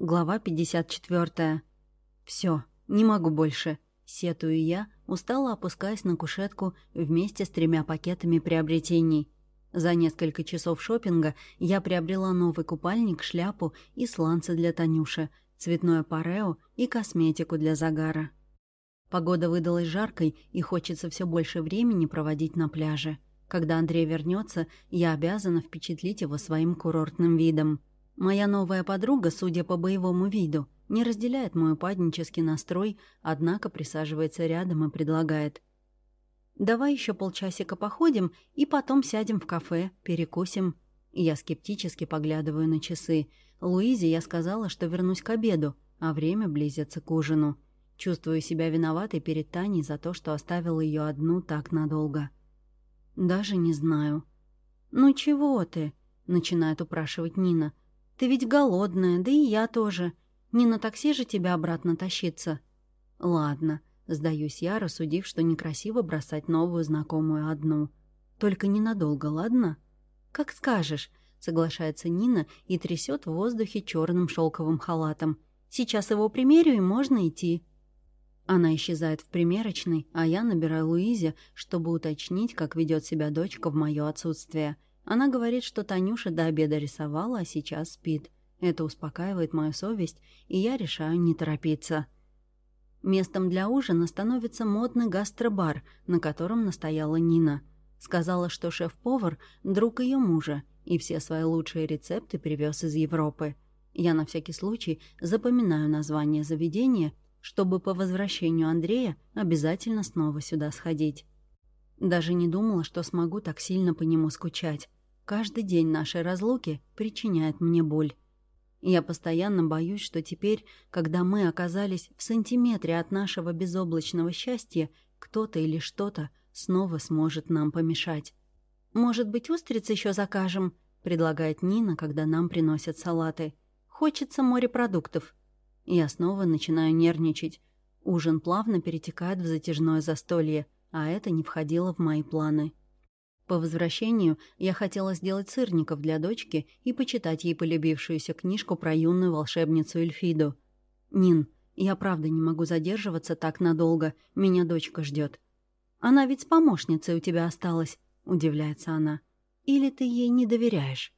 Глава 54. Все, не могу больше. Сетую я, устало опускаясь на кушетку вместе с тремя пакетами приобретений. За несколько часов шопинга я приобрела новый купальник, шляпу и сланцы для Танюши, цветное парео и косметику для загара. Погода выдалась жаркой, и хочется все больше времени проводить на пляже. Когда Андрей вернется, я обязана впечатлить его своим курортным видом. Моя новая подруга, судя по боевому виду, не разделяет мой упаднический настрой, однако присаживается рядом и предлагает. «Давай еще полчасика походим и потом сядем в кафе, перекусим». Я скептически поглядываю на часы. Луизе я сказала, что вернусь к обеду, а время близится к ужину. Чувствую себя виноватой перед Таней за то, что оставила ее одну так надолго. Даже не знаю. «Ну чего ты?» — начинает упрашивать Нина. Ты ведь голодная, да и я тоже. Не на такси же тебя обратно тащиться. Ладно, сдаюсь я, рассудив, что некрасиво бросать новую знакомую одну. Только ненадолго, ладно? Как скажешь, соглашается Нина и трясет в воздухе черным шелковым халатом. Сейчас его примерю и можно идти. Она исчезает в примерочной, а я набираю Луизе, чтобы уточнить, как ведет себя дочка в мое отсутствие — она говорит, что Танюша до обеда рисовала, а сейчас спит. Это успокаивает мою совесть, и я решаю не торопиться. Местом для ужина становится модный гастробар, на котором настояла Нина. Сказала, что шеф-повар — друг ее мужа, и все свои лучшие рецепты привез из Европы. Я на всякий случай запоминаю название заведения, чтобы по возвращению Андрея обязательно снова сюда сходить. Даже не думала, что смогу так сильно по нему скучать. Каждый день нашей разлуки причиняет мне боль. Я постоянно боюсь, что теперь, когда мы оказались в сантиметре от нашего безоблачного счастья, кто-то или что-то снова сможет нам помешать. «Может быть, устриц еще закажем?» — предлагает Нина, когда нам приносят салаты. «Хочется морепродуктов». Я снова начинаю нервничать. Ужин плавно перетекает в затяжное застолье, а это не входило в мои планы. По возвращению я хотела сделать сырников для дочки и почитать ей полюбившуюся книжку про юную волшебницу Эльфиду. «Нин, я правда не могу задерживаться так надолго, меня дочка ждет. «Она ведь с помощницей у тебя осталась», — удивляется она. «Или ты ей не доверяешь?»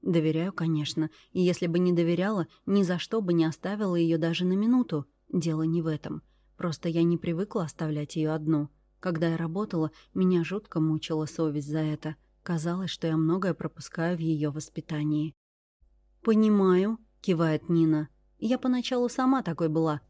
«Доверяю, конечно, и если бы не доверяла, ни за что бы не оставила ее даже на минуту. Дело не в этом. Просто я не привыкла оставлять ее одну». Когда я работала, меня жутко мучила совесть за это. Казалось, что я многое пропускаю в ее воспитании. «Понимаю», — кивает Нина. «Я поначалу сама такой была,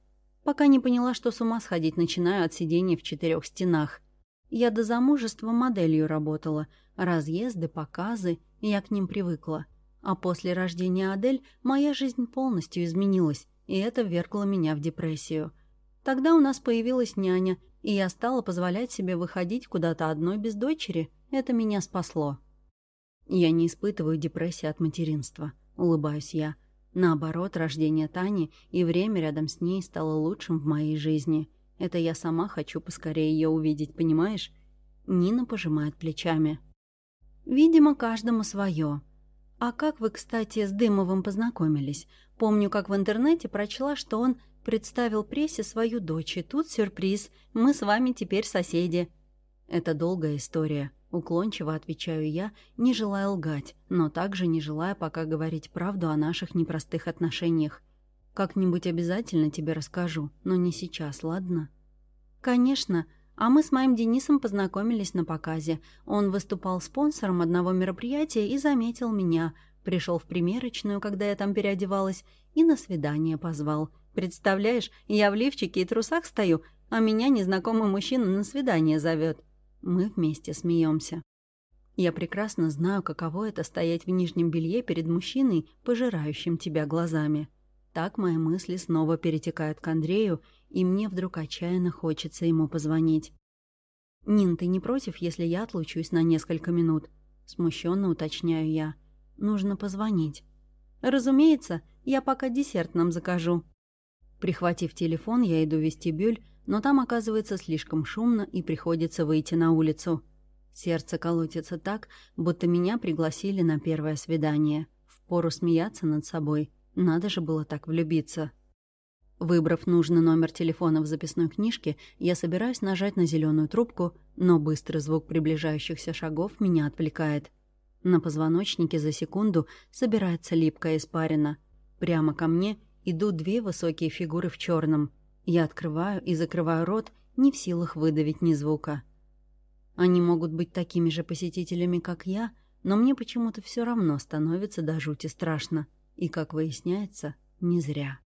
пока не поняла, что с ума сходить начинаю от сидения в четырех стенах. Я до замужества моделью работала, разъезды, показы, я к ним привыкла. А после рождения Адель моя жизнь полностью изменилась, и это ввергло меня в депрессию. Тогда у нас появилась няня, и я стала позволять себе выходить куда-то одной без дочери. Это меня спасло. Я не испытываю депрессии от материнства, улыбаюсь я. Наоборот, рождение Тани и время рядом с ней стало лучшим в моей жизни. Это я сама хочу поскорее ее увидеть, понимаешь? Нина пожимает плечами. Видимо, каждому свое. А как вы, кстати, с Дымовым познакомились? Помню, как в интернете прочла, что он Представил прессе свою дочь, и тут сюрприз. Мы с вами теперь соседи. Это долгая история. Уклончиво отвечаю я, не желая лгать, но также не желая пока говорить правду о наших непростых отношениях. Как-нибудь обязательно тебе расскажу, но не сейчас, ладно? Конечно. А мы с моим Денисом познакомились на показе. Он выступал спонсором одного мероприятия и заметил меня. Пришел в примерочную, когда я там переодевалась, и на свидание позвал — Представляешь, я в лифчике и трусах стою, а меня незнакомый мужчина на свидание зовет. Мы вместе смеемся. Я прекрасно знаю, каково это стоять в нижнем белье перед мужчиной, пожирающим тебя глазами. Так мои мысли снова перетекают к Андрею, и мне вдруг отчаянно хочется ему позвонить. «Нин, ты не против, если я отлучусь на несколько минут?» Смущенно уточняю я. «Нужно позвонить». «Разумеется, я пока десерт нам закажу». Прихватив телефон, я иду в вестибюль, но там оказывается слишком шумно и приходится выйти на улицу. Сердце колотится так, будто меня пригласили на первое свидание. Впору смеяться над собой. Надо же было так влюбиться. Выбрав нужный номер телефона в записной книжке, я собираюсь нажать на зеленую трубку, но быстрый звук приближающихся шагов меня отвлекает. На позвоночнике за секунду собирается липкая испарина. Прямо ко мне идут две высокие фигуры в черном. Я открываю и закрываю рот, не в силах выдавить ни звука. Они могут быть такими же посетителями, как я, но мне почему-то все равно становится до жути страшно. И, как выясняется, не зря.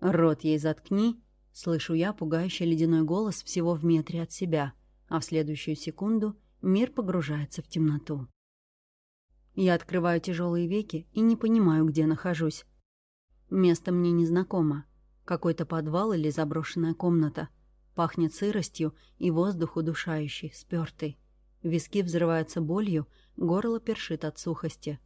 «Рот ей заткни!» — слышу я пугающий ледяной голос всего в метре от себя, а в следующую секунду мир погружается в темноту. Я открываю тяжелые веки и не понимаю, где нахожусь. Место мне незнакомо. Какой-то подвал или заброшенная комната. Пахнет сыростью и воздух удушающий, спёртый. Виски взрываются болью, горло першит от сухости.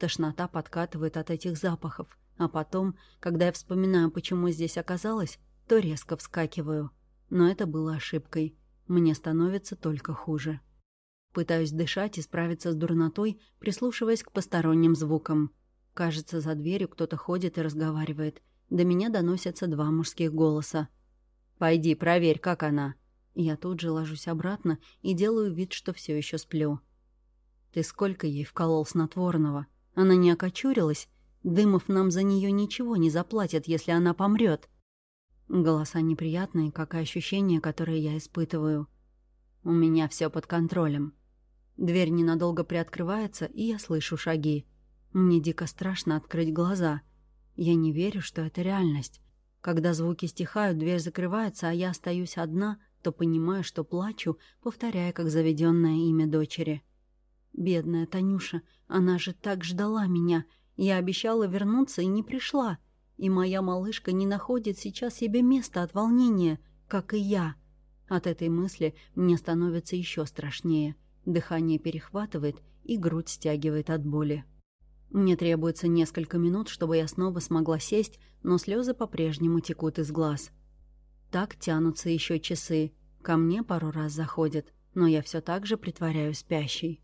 Тошнота подкатывает от этих запахов, а потом, когда я вспоминаю, почему здесь оказалась, то резко вскакиваю. Но это было ошибкой. Мне становится только хуже. Пытаюсь дышать и справиться с дурнотой, прислушиваясь к посторонним звукам. Кажется, за дверью кто-то ходит и разговаривает. До меня доносятся два мужских голоса. «Пойди, проверь, как она». Я тут же ложусь обратно и делаю вид, что все еще сплю. «Ты сколько ей вколол снотворного? Она не окочурилась? Дымов нам за нее ничего не заплатят, если она помрет. Голоса неприятные, как и ощущения, которые я испытываю. У меня все под контролем. Дверь ненадолго приоткрывается, и я слышу шаги. Мне дико страшно открыть глаза. Я не верю, что это реальность. Когда звуки стихают, дверь закрывается, а я остаюсь одна, то понимаю, что плачу, повторяя как заведенное имя дочери. Бедная Танюша, она же так ждала меня. Я обещала вернуться и не пришла. И моя малышка не находит сейчас себе места от волнения, как и я. От этой мысли мне становится еще страшнее. Дыхание перехватывает, и грудь стягивает от боли. Мне требуется несколько минут, чтобы я снова смогла сесть, но слезы по-прежнему текут из глаз. Так тянутся еще часы. Ко мне пару раз заходят, но я все так же притворяюсь спящей.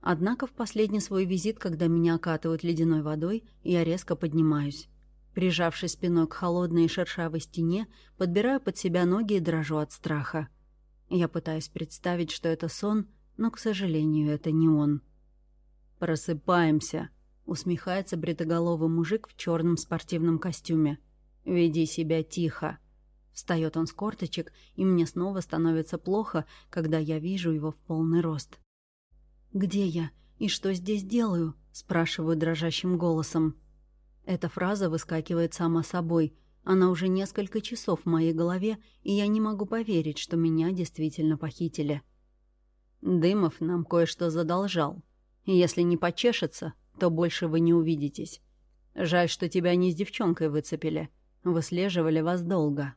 Однако в последний свой визит, когда меня окатывают ледяной водой, я резко поднимаюсь. Прижавшись спиной к холодной и шершавой стене, подбираю под себя ноги и дрожу от страха. Я пытаюсь представить, что это сон, но, к сожалению, это не он. «Просыпаемся», Усмехается бритоголовый мужик в черном спортивном костюме. «Веди себя тихо». Встает он с корточек, и мне снова становится плохо, когда я вижу его в полный рост. «Где я? И что здесь делаю?» – спрашиваю дрожащим голосом. Эта фраза выскакивает сама собой. Она уже несколько часов в моей голове, и я не могу поверить, что меня действительно похитили. Дымов нам кое-что задолжал. Если не почешется, то больше вы не увидитесь. Жаль, что тебя не с девчонкой выцепили. Выслеживали вас долго».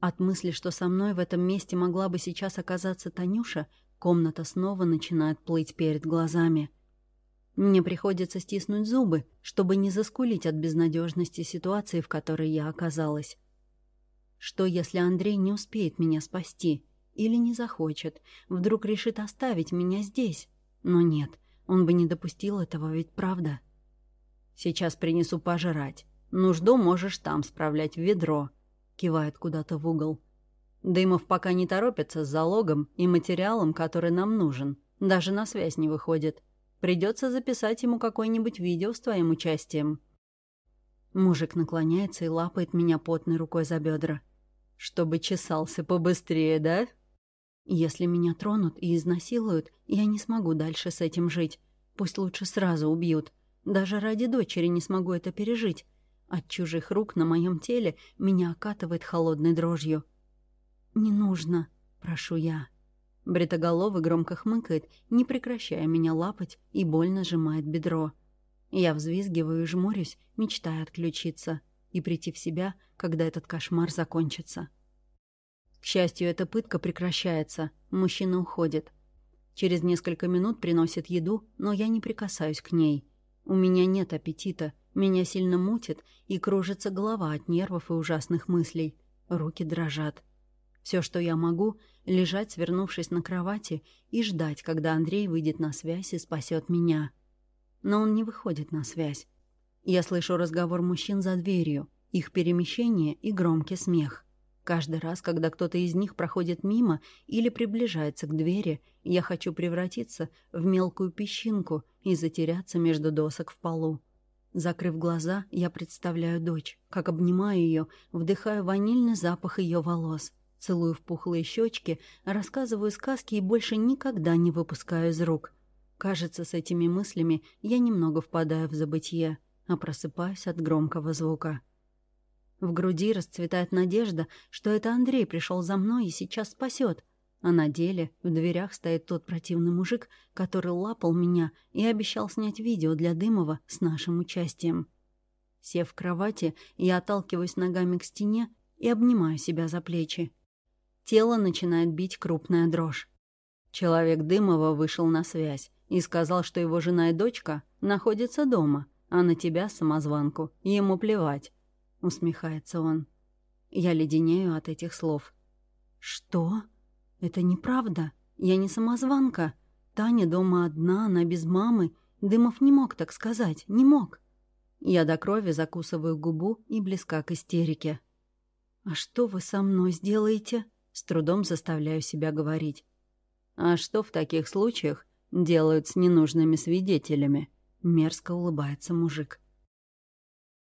От мысли, что со мной в этом месте могла бы сейчас оказаться Танюша, комната снова начинает плыть перед глазами. Мне приходится стиснуть зубы, чтобы не заскулить от безнадежности ситуации, в которой я оказалась. Что, если Андрей не успеет меня спасти? Или не захочет? Вдруг решит оставить меня здесь? Но нет, он бы не допустил этого, ведь правда? «Сейчас принесу пожрать. Нужду можешь там справлять в ведро», — кивает куда-то в угол. Дымов пока не торопится с залогом и материалом, который нам нужен. Даже на связь не выходит. Придется записать ему какое-нибудь видео с твоим участием. Мужик наклоняется и лапает меня потной рукой за бедра. Чтобы чесался побыстрее, да? Если меня тронут и изнасилуют, я не смогу дальше с этим жить. Пусть лучше сразу убьют. Даже ради дочери не смогу это пережить. От чужих рук на моем теле меня окатывает холодной дрожью. «Не нужно», — прошу я. Бритоголовый громко хмыкает, не прекращая меня лапать, и больно сжимает бедро. Я взвизгиваю и жмурюсь, мечтая отключиться и прийти в себя, когда этот кошмар закончится. К счастью, эта пытка прекращается. Мужчина уходит. Через несколько минут приносит еду, но я не прикасаюсь к ней. У меня нет аппетита, меня сильно мутит и кружится голова от нервов и ужасных мыслей. Руки дрожат. Все, что я могу, лежать, свернувшись на кровати, и ждать, когда Андрей выйдет на связь и спасет меня. Но он не выходит на связь. Я слышу разговор мужчин за дверью, их перемещение и громкий смех. Каждый раз, когда кто-то из них проходит мимо или приближается к двери, я хочу превратиться в мелкую песчинку и затеряться между досок в полу. Закрыв глаза, я представляю дочь, как обнимаю ее, вдыхаю ванильный запах ее волос, целую в пухлые щечки, рассказываю сказки и больше никогда не выпускаю из рук. Кажется, с этими мыслями я немного впадаю в забытье, а просыпаюсь от громкого звука. В груди расцветает надежда, что это Андрей пришел за мной и сейчас спасет. А на деле в дверях стоит тот противный мужик, который лапал меня и обещал снять видео для Дымова с нашим участием. Сев в кровати, я отталкиваюсь ногами к стене и обнимаю себя за плечи. Тело начинает бить крупная дрожь. Человек Дымова вышел на связь и сказал, что его жена и дочка находятся дома, а на тебя, самозванку, ему плевать. — усмехается он. Я леденею от этих слов. «Что? Это неправда. Я не самозванка. Таня дома одна, она без мамы. Дымов не мог так сказать, не мог». Я до крови закусываю губу и близка к истерике. «А что вы со мной сделаете?» С трудом заставляю себя говорить. «А что в таких случаях делают с ненужными свидетелями?» Мерзко улыбается мужик.